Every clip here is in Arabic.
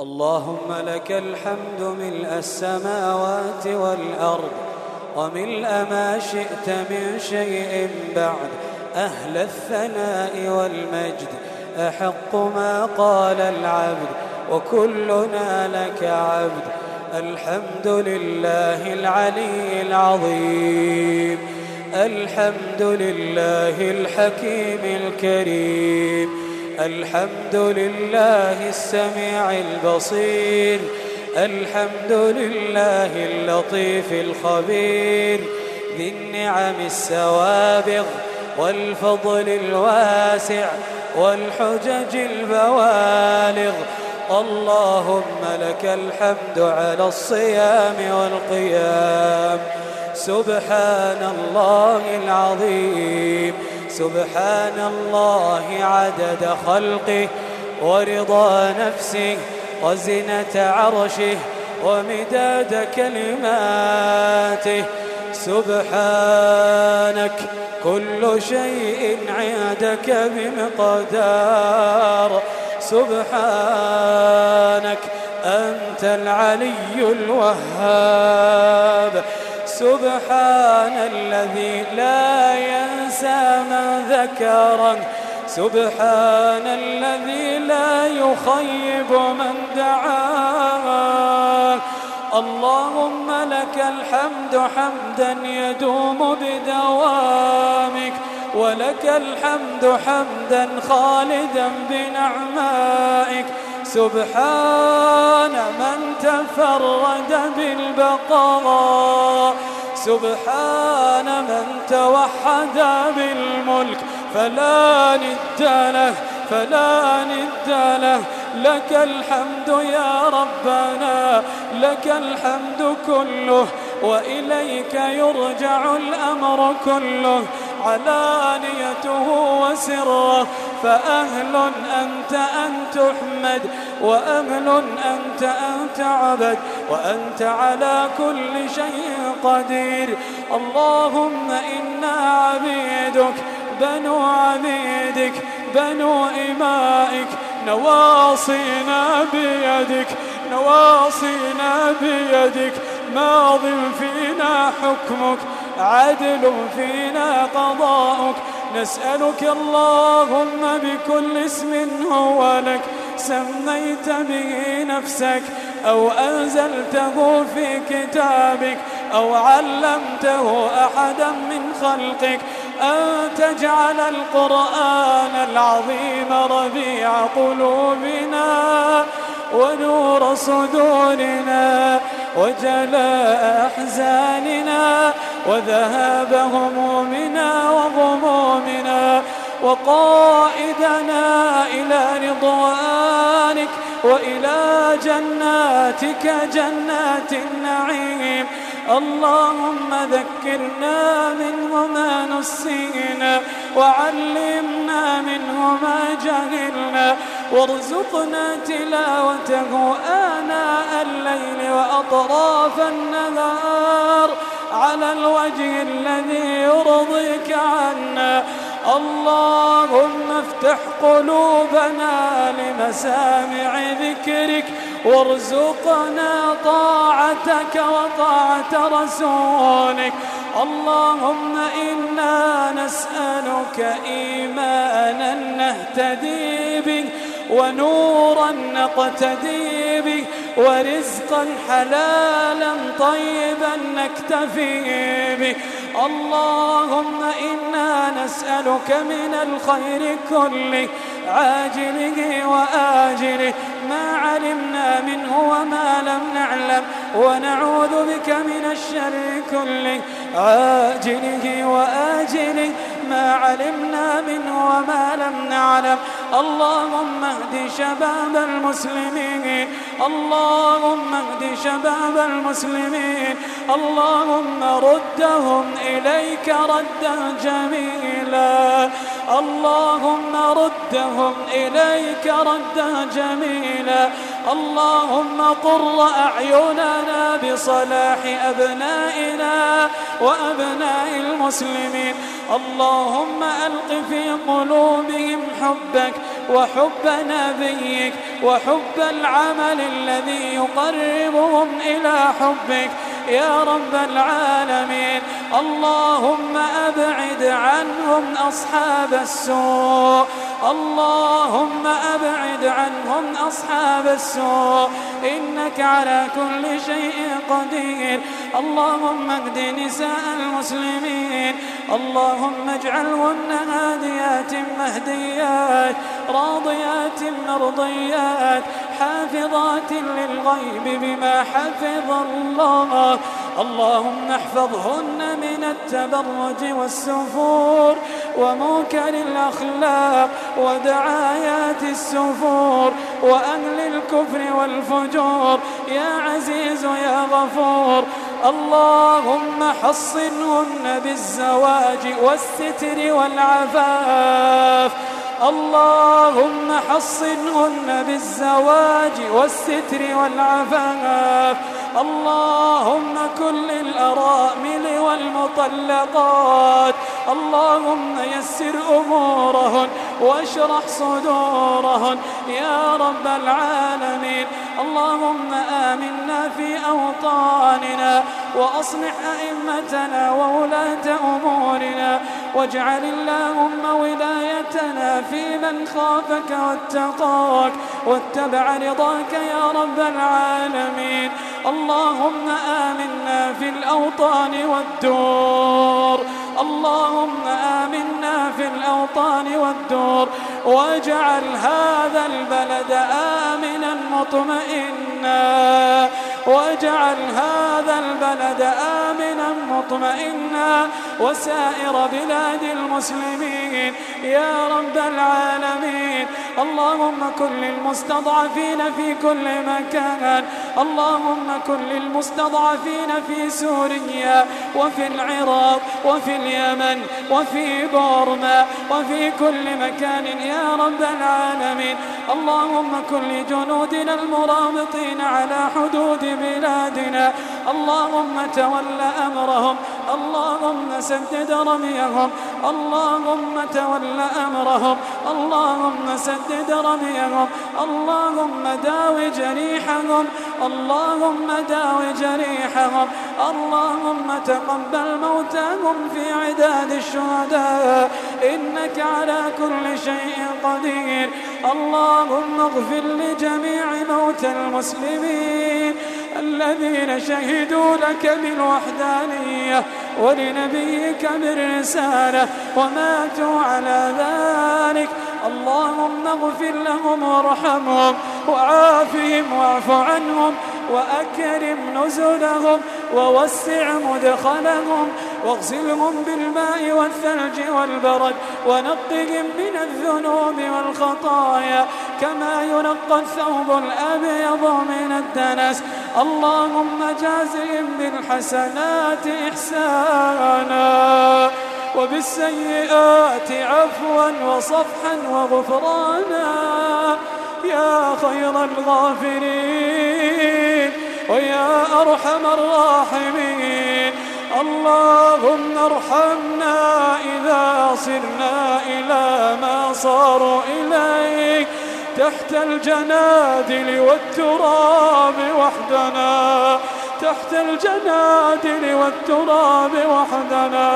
اللهم لك الحمد ملء السماوات والأرض وملء ما شئت من شيء بعد أهل الثناء والمجد أحق ما قال العبد وكلنا لك عبد الحمد لله العلي العظيم الحمد لله الحكيم الكريم الحمد لله السميع البصير الحمد لله اللطيف الخبير ذي النعم السوابغ والفضل الواسع والحجج البوالغ. اللهم لك الحمد على الصيام والقيام. سبحان الله العظيم. سبحان الله عدد خلقه ورضا نفسه وزنة عرشه ومداد كلماته. سبحانك كل شيء عندك بمقدار. سبحانك أنت العلي الوهاب. سبحان الذي لا ينسى من ذكره. سبحان الذي لا يخيب من دعاه. اللهم لك الحمد حمدا يدوم بدوامك ولك الحمد حمدا خالدا بنعمائك. سبحان من تفرد بالبقاء. سبحان من توحد بالملك فلا ند له فلا ند له. لك الحمد يا ربنا لك الحمد كله وإليك يرجع الأمر كله. علانيته وسره فأهل أنت أن تحمد وأهل أنت أن تعبد وأنت على كل شيء قدير. اللهم إنا عبيدك بنو عبيدك بنو إمائك نواصينا بيدك نواصينا بيدك. ماض فينا حكمك عدل فينا قضاؤك. نسألك اللهم بكل اسم هو لك سميت به نفسك أو أنزلته في كتابك أو علمته أحدا من خلقك. أن تجعل القرآن العظيم ربيع قلوبنا ونور صدورنا. وجلاء أحزاننا وذهاب همومنا وغمومنا وقائدنا إلى رضوانك وإلى جناتك جنات النعيم اللهم ذكرنا منه ما نسينا وعلمنا منه ما جهلنا وارزقنا تلاوته آناء الليل وأطراف النهار على الوجه الذي يرضيك عنا. اللهم افتح قلوبنا لمسامع ذكرك وارزقنا طاعتك وطاعة رسولك. اللهم إنا نسألك إيمانا نهتدي به ونورا نقتدي به ورزقا حلالا طيبا نكتفي به. اللهم إنا نسألك من الخير كله عاجله وآجله ما علمنا منه وما لم نعلم ونعوذ بك من الشر كله عاجله وآجله ما علمنا منه وما لم نعلم. اللهم اهد شباب المسلمين. اللهم اهد شباب المسلمين. اللهم ردهم إليك ردا جميلا. اللهم ردهم إليك ردا جميلا. اللهم قر أعيننا بصلاح أبنائنا وأبناء المسلمين. اللهم ألق في قلوبهم حبك وحب نبيك وحب العمل الذي يقربهم إلى حبك. يا رب العالمين اللهم أبعد عنهم أصحاب السوء. اللهم أبعد عنهم أصحاب السوء. إنك على كل شيء قدير. اللهم اهد نساء المسلمين. اللهم اجعلهن هاديات مهديات راضيات مرضيات حافظات للغيب بما حفظ الله. اللهم احفظهن من التبرج والسفور. ومنكر الأخلاق ودعايات السفور وأهل الكفر والفجور. يا عزيز يا غفور اللهم حصنهن بالزواج والستر والعفاف. اللهم حصنهن بالزواج والستر والعفاف. اللهم كل الأرامل والمطلقات. اللهم يسر أمورهن واشرح صدورهن. يا رب العالمين. اللهم آمنا في أوطاننا وأصلح أئمتنا وولاة أمورنا. واجعل اللهم ولايتنا في من خافك واتقاك. واتبع رضاك يا رب العالمين. اللهم آمنا في الأوطان والدور. اللهم آمنا في الأوطان والدور. واجعل هذا البلد آمنا مطمئنا. واجعل هذا البلد آمنا مطمئنا وسائر بلاد المسلمين. يا رب العالمين اللهم كن للمستضعفين في كل مكان. اللهم كن للمستضعفين في سوريا وفي العراق وفي اليمن وفي بورما وفي كل مكان. يا رب العالمين اللهم كن لجنودنا المرابطين على حدود بلادنا. اللهم تول أمرهم. اللهم سدد رميهم. اللهم تول أمرهم. اللهم سدد رميهم. اللهم داو جريحهم. اللهم داو جريحهم اللهم تقبل موتاهم في عداد الشهداء إنك على كل شيء قدير. اللهم اغفر لجميع موتى المسلمين الذين شهدوا لك بالوحدانية ولنبيك بالرسالة وماتوا على ذلك. اللهم اغفر لهم وارحمهم وعافهم واعف عنهم وأكرم نزلهم ووسع مدخلهم واغسلهم بالماء والثلج والبرد ونقهم من الذنوب والخطايا كما ينقى الثوب الأبيض من الدنس. اللهم جازهم بالحسنات إحسانا. وبالسيئات عفوا وصفحا وغفرانا يا خير الغافرين ويا أرحم الراحمين. اللهم ارحمنا إذا صرنا إلى ما صاروا إليك تحت الجنادل والتراب وحدنا تحت الجنادل والتراب وحدنا.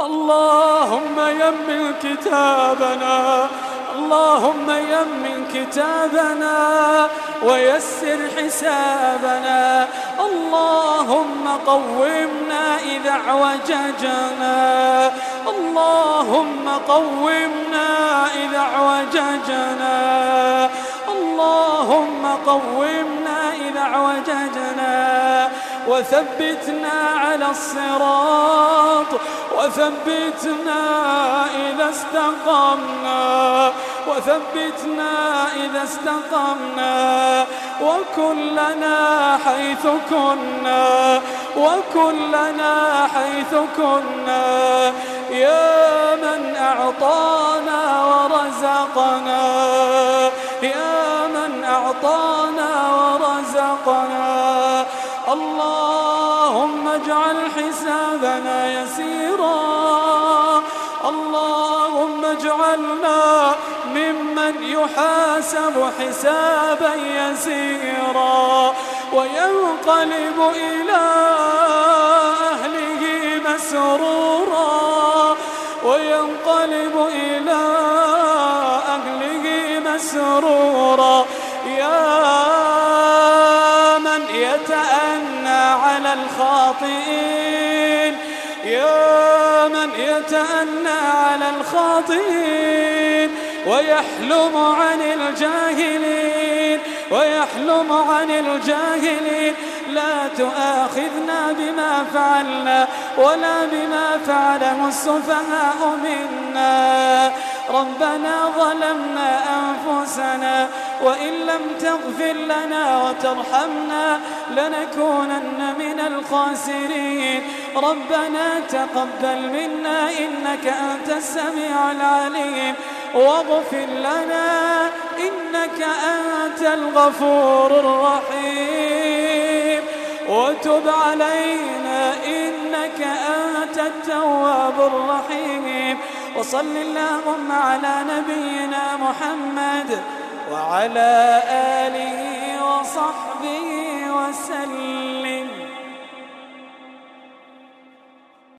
اللهم يمن كتابنا اللهم يمن كتابنا ويسر حسابنا اللهم قومنا إذا اعوججنا اللهم قومنا إذا اعوججنا اللهم قومنا إذا اعوججنا وثبتنا على الصراط وثبتنا إذا استقمنا وثبتنا إذا استقمنا وكلنا حيث كنا وكلنا حيث كنا. يا من أعطانا ورزقنا يا من أعطانا ورزقنا. اللهم اجعل حسابنا يسيرا واجعلنا ممن يحاسب حسابا يسيرا وينقلب إلى أهله مسرورا وينقلب إلى أهله مسرورا. يا من يتأنى على الخاطئين يا من يتأنى على الخاطئين ويحلم عن الجاهلين ويحلم عن الجاهلين. لا تؤاخذنا بما فعلنا ولا بما فعله السفهاء منا. ربنا ظلمنا أنفسنا وإن لم تغفر لنا وترحمنا لنكونن من الخاسرين. ربنا تقبل منا إنك أنت السميع العليم. واغفر لنا إنك أنت الغفور الرحيم. وتب علينا إنك أنت التواب الرحيم. وصل اللهم على نبينا محمد وعلى آله وصحبه وسلم.